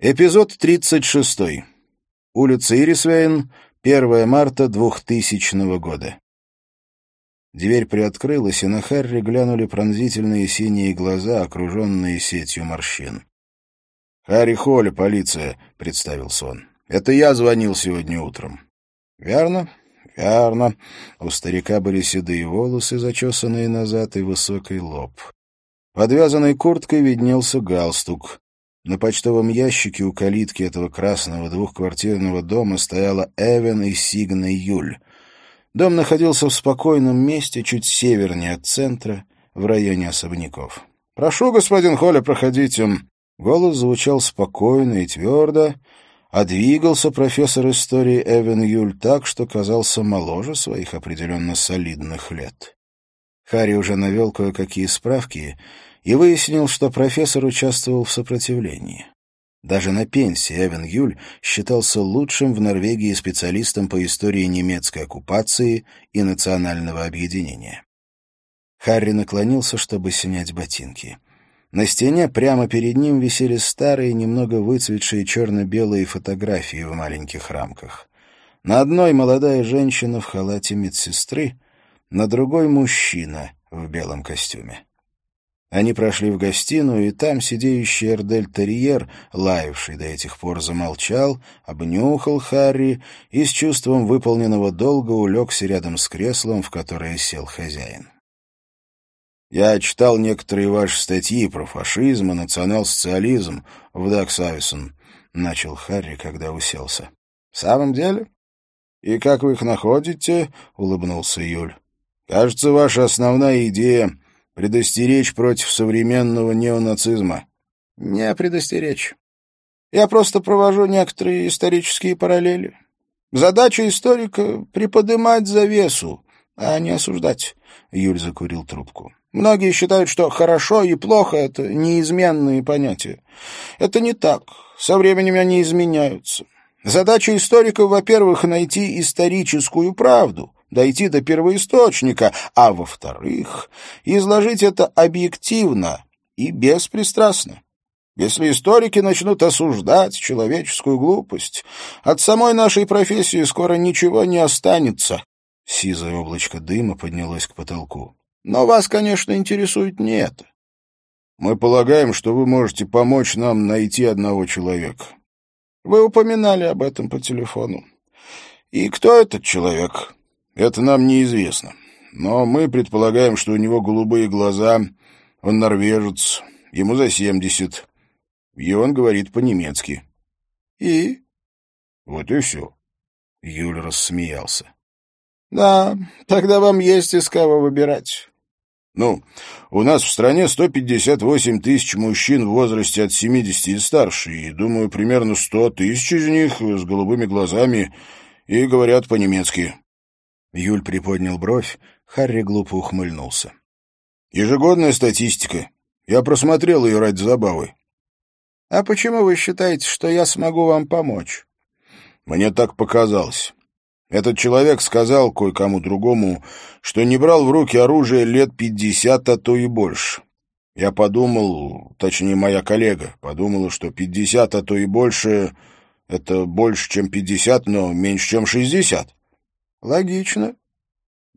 Эпизод 36. Улица Ирисвейн, 1 марта 2000 года. Дверь приоткрылась, и на Харри глянули пронзительные синие глаза, окруженные сетью морщин. «Харри Холли, полиция», — представился он. «Это я звонил сегодня утром». «Верно, верно». У старика были седые волосы, зачесанные назад, и высокий лоб. Подвязанной курткой виднелся галстук. На почтовом ящике у калитки этого красного двухквартирного дома стояла Эвен и Сигна Юль. Дом находился в спокойном месте, чуть севернее от центра, в районе особняков. «Прошу, господин Холля, проходите». Голос звучал спокойно и твердо, а двигался профессор истории Эвен Юль так, что казался моложе своих определенно солидных лет. Харри уже навел кое-какие справки и выяснил, что профессор участвовал в сопротивлении. Даже на пенсии Эвен Юль считался лучшим в Норвегии специалистом по истории немецкой оккупации и национального объединения. Харри наклонился, чтобы снять ботинки. На стене прямо перед ним висели старые, немного выцветшие черно-белые фотографии в маленьких рамках. На одной молодая женщина в халате медсестры, на другой — мужчина в белом костюме. Они прошли в гостиную, и там сидеющий Эрдель-терьер, лаявший до этих пор, замолчал, обнюхал Харри и с чувством выполненного долга улегся рядом с креслом, в которое сел хозяин. «Я читал некоторые ваши статьи про фашизм и национал-социализм в Даксависон», — начал Харри, когда уселся. «В самом деле? И как вы их находите?» — улыбнулся Юль. «Кажется, ваша основная идея — предостеречь против современного неонацизма? Не предостеречь. Я просто провожу некоторые исторические параллели. Задача историка — приподымать завесу, а не осуждать. Юль закурил трубку. Многие считают, что хорошо и плохо — это неизменные понятия. Это не так. Со временем они изменяются. Задача историка, во-первых, найти историческую правду, дойти до первоисточника, а во-вторых, изложить это объективно и беспристрастно. Если историки начнут осуждать человеческую глупость, от самой нашей профессии скоро ничего не останется. Сизое облачко дыма поднялось к потолку. Но вас, конечно, интересует не это. Мы полагаем, что вы можете помочь нам найти одного человека. Вы упоминали об этом по телефону. И кто этот человек? Это нам неизвестно. Но мы предполагаем, что у него голубые глаза, он норвежец, ему за семьдесят, и он говорит по-немецки. И? Вот и все. Юль рассмеялся. Да, тогда вам есть из кого выбирать. Ну, у нас в стране 158 тысяч мужчин в возрасте от 70 и старше, и, думаю, примерно 100 тысяч из них с голубыми глазами и говорят по-немецки. Юль приподнял бровь, Харри глупо ухмыльнулся. «Ежегодная статистика. Я просмотрел ее ради забавы». «А почему вы считаете, что я смогу вам помочь?» «Мне так показалось. Этот человек сказал кое-кому другому, что не брал в руки оружие лет пятьдесят, а то и больше. Я подумал, точнее, моя коллега подумала, что пятьдесят, а то и больше — это больше, чем пятьдесят, но меньше, чем шестьдесят. Логично.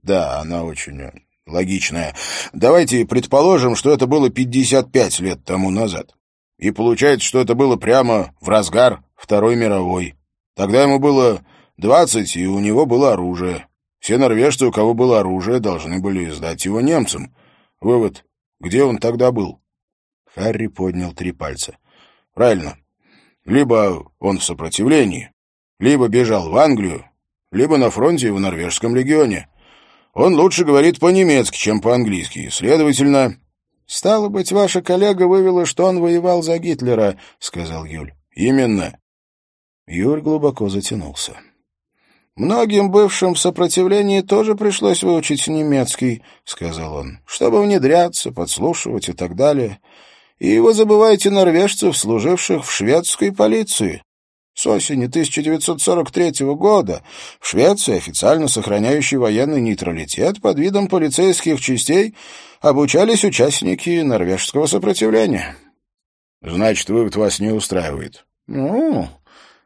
Да, она очень э, логичная. Давайте предположим, что это было 55 лет тому назад. И получается, что это было прямо в разгар Второй мировой. Тогда ему было 20, и у него было оружие. Все норвежцы, у кого было оружие, должны были сдать его немцам. Вывод. Где он тогда был? Харри поднял три пальца. Правильно. Либо он в сопротивлении, либо бежал в Англию, либо на фронте в норвежском легионе. Он лучше говорит по-немецки, чем по-английски. Следовательно... — Стало быть, ваша коллега вывела, что он воевал за Гитлера, — сказал Юль. — Именно. Юль глубоко затянулся. — Многим бывшим в сопротивлении тоже пришлось выучить немецкий, — сказал он, — чтобы внедряться, подслушивать и так далее. И вы забываете норвежцев, служивших в шведской полиции. С осени 1943 года в Швеции, официально сохраняющей военный нейтралитет под видом полицейских частей, обучались участники норвежского сопротивления. Значит, вывод вас не устраивает. «Ну,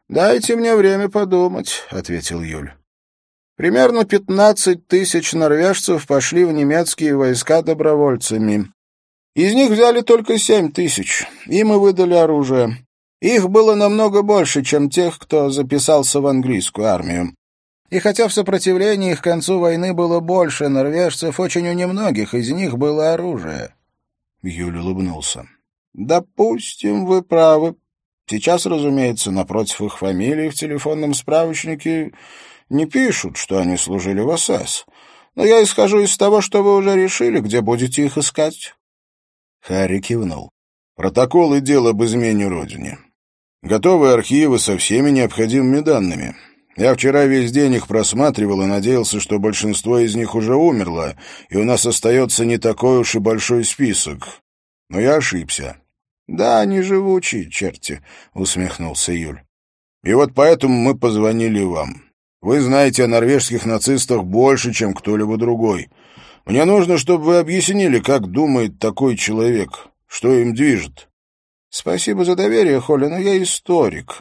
дайте мне время подумать», — ответил Юль. Примерно пятнадцать тысяч норвежцев пошли в немецкие войска добровольцами. Из них взяли только семь тысяч. Им и выдали оружие. Их было намного больше, чем тех, кто записался в английскую армию. И хотя в сопротивлении к концу войны было больше норвежцев, очень у немногих из них было оружие. Юль улыбнулся. «Допустим, вы правы. Сейчас, разумеется, напротив их фамилии в телефонном справочнике не пишут, что они служили в СС. Но я исхожу из того, что вы уже решили, где будете их искать». Харри кивнул. «Протокол и дело об измене Родине. Готовы архивы со всеми необходимыми данными. Я вчера весь день их просматривал и надеялся, что большинство из них уже умерло, и у нас остается не такой уж и большой список. Но я ошибся». «Да, они живучие, черти», — усмехнулся Юль. «И вот поэтому мы позвонили вам. Вы знаете о норвежских нацистах больше, чем кто-либо другой. Мне нужно, чтобы вы объяснили, как думает такой человек, что им движет. Спасибо за доверие, Холли, но я историк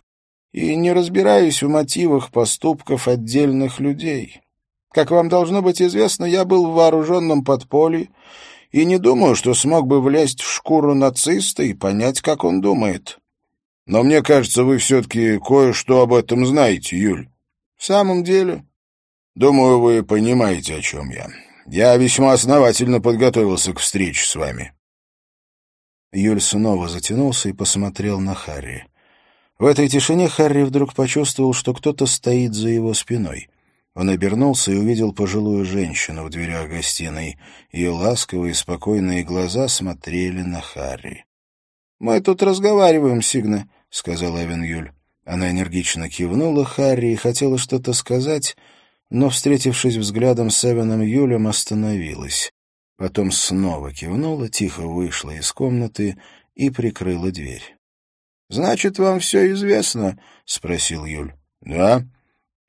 и не разбираюсь в мотивах поступков отдельных людей. Как вам должно быть известно, я был в вооруженном подполье и не думаю, что смог бы влезть в шкуру нациста и понять, как он думает. Но мне кажется, вы все-таки кое-что об этом знаете, Юль. В самом деле? Думаю, вы понимаете, о чем я. Я весьма основательно подготовился к встрече с вами. Юль снова затянулся и посмотрел на Харри. В этой тишине Харри вдруг почувствовал, что кто-то стоит за его спиной. Он обернулся и увидел пожилую женщину в дверях гостиной. Ее ласковые спокойные глаза смотрели на Харри. — Мы тут разговариваем, Сигна, — сказал Эвен Юль. Она энергично кивнула Харри и хотела что-то сказать, но, встретившись взглядом с Эвеном Юлем, остановилась. Потом снова кивнула, тихо вышла из комнаты и прикрыла дверь. — Значит, вам все известно? — спросил Юль. — Да.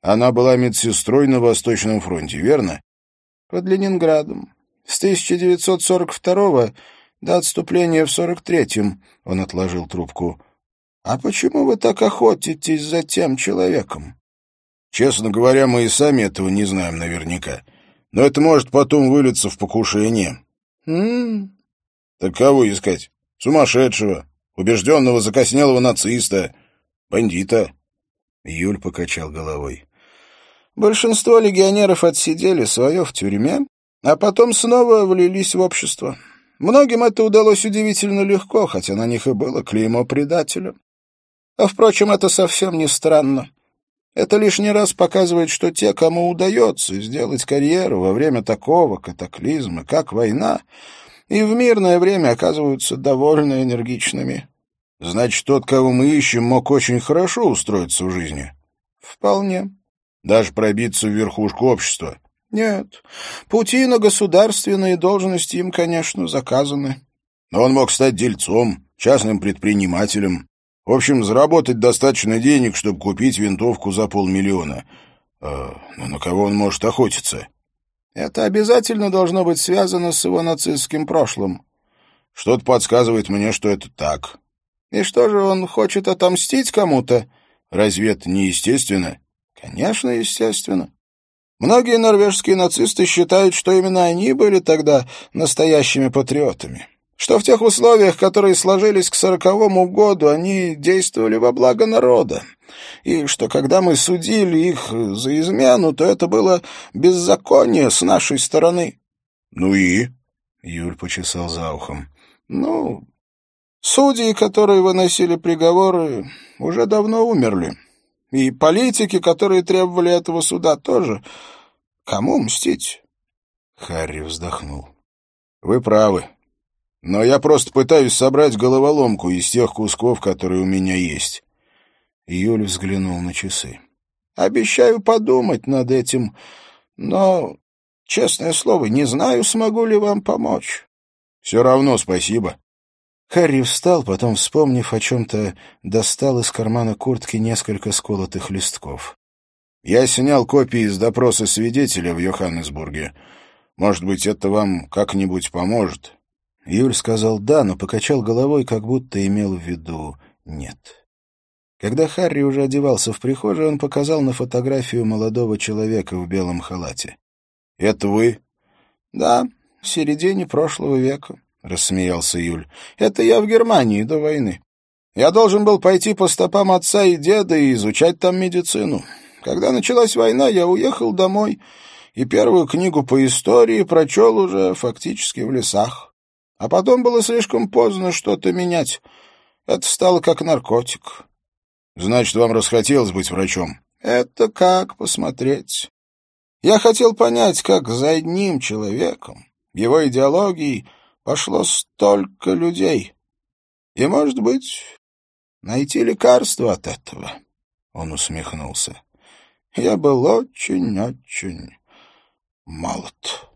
Она была медсестрой на Восточном фронте, верно? — Под Ленинградом. С 1942 до отступления в 43-м, — он отложил трубку. «А почему вы так охотитесь за тем человеком?» «Честно говоря, мы и сами этого не знаем наверняка. Но это может потом вылиться в покушение». «М-м-м». «Так кого искать? Сумасшедшего, убежденного закоснелого нациста, бандита?» Юль покачал головой. «Большинство легионеров отсидели свое в тюрьме, а потом снова влились в общество. Многим это удалось удивительно легко, хотя на них и было клеймо предателя. А, впрочем, это совсем не странно. Это лишний раз показывает, что те, кому удается сделать карьеру во время такого катаклизма, как война, и в мирное время оказываются довольно энергичными. Значит, тот, кого мы ищем, мог очень хорошо устроиться в жизни? Вполне. Даже пробиться в верхушку общества? Нет. Пути на государственные должности им, конечно, заказаны. Но он мог стать дельцом, частным предпринимателем, в общем, заработать достаточно денег, чтобы купить винтовку за полмиллиона. А, но на кого он может охотиться? Это обязательно должно быть связано с его нацистским прошлым. Что-то подсказывает мне, что это так. И что же, он хочет отомстить кому-то? Разве это не естественно? Конечно, естественно. Многие норвежские нацисты считают, что именно они были тогда настоящими патриотами что в тех условиях, которые сложились к сороковому году, они действовали во благо народа, и что когда мы судили их за измену, то это было беззаконие с нашей стороны. — Ну и? — Юль почесал за ухом. — Ну, судьи, которые выносили приговоры, уже давно умерли. И политики, которые требовали этого суда, тоже. Кому мстить? Харри вздохнул. — Вы правы. Но я просто пытаюсь собрать головоломку из тех кусков, которые у меня есть. Юль взглянул на часы. «Обещаю подумать над этим, но, честное слово, не знаю, смогу ли вам помочь». «Все равно спасибо». Харри встал, потом, вспомнив о чем-то, достал из кармана куртки несколько сколотых листков. «Я снял копии из допроса свидетеля в Йоханнесбурге. Может быть, это вам как-нибудь поможет?» Юль сказал «да», но покачал головой, как будто имел в виду «нет». Когда Харри уже одевался в прихожей, он показал на фотографию молодого человека в белом халате. — Это вы? — Да, в середине прошлого века, — рассмеялся Юль. — Это я в Германии до войны. Я должен был пойти по стопам отца и деда и изучать там медицину. Когда началась война, я уехал домой и первую книгу по истории прочел уже фактически в лесах. А потом было слишком поздно что-то менять. Это стало как наркотик. Значит, вам расхотелось быть врачом? Это как посмотреть. Я хотел понять, как за одним человеком, его идеологией, пошло столько людей. И, может быть, найти лекарство от этого. Он усмехнулся. Я был очень-очень молод.